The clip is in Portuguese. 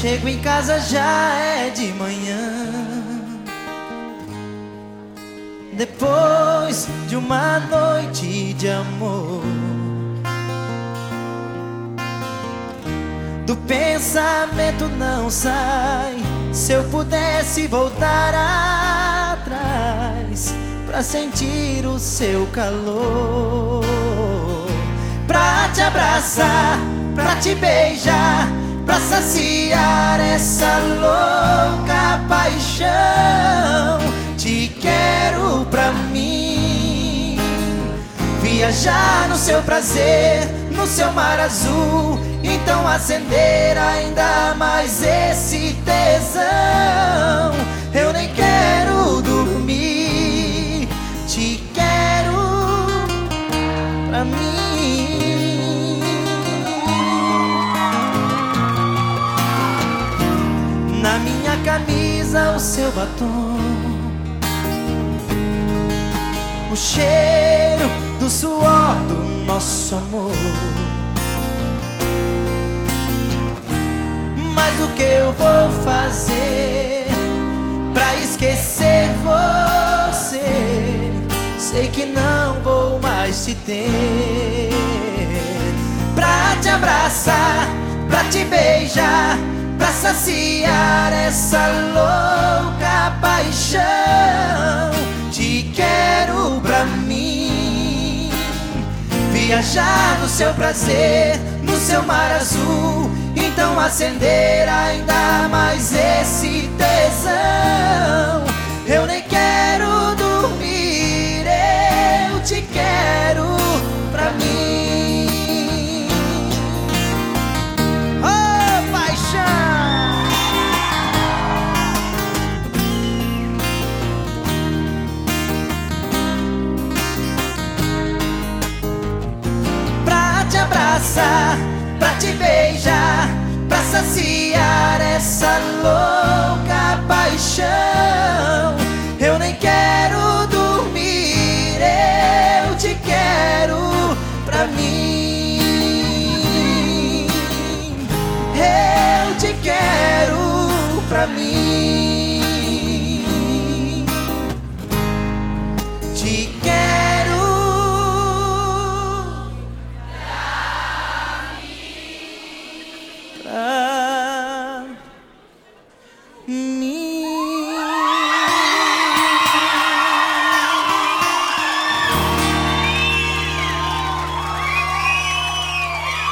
Chego em casa já é de manhã. Depois de uma noite de amor. Do pensamento não sai. Se eu pudesse voltar atrás pra sentir o seu calor, pra te abraçar, pra te beijar, pra saciar essa louca paixão. Te quero pra mim, viajar no seu prazer, no seu mar azul então acender ainda mais seu batom, o cheiro do suor do nosso amor. Mas o que eu vou fazer pra esquecer você? Sei que não vou mais te ter. Pra te abraçar, pra te beijar, pra saciar essa louca paixão. Te quero pra mim, viajar no seu prazer, no seu mar azul então acender ainda mais esse tesão. Abraçar, pra te beijar pra saciar essa louca paixão. Eu nem quero dormir, eu te quero pra mim. Eu te quero pra mim.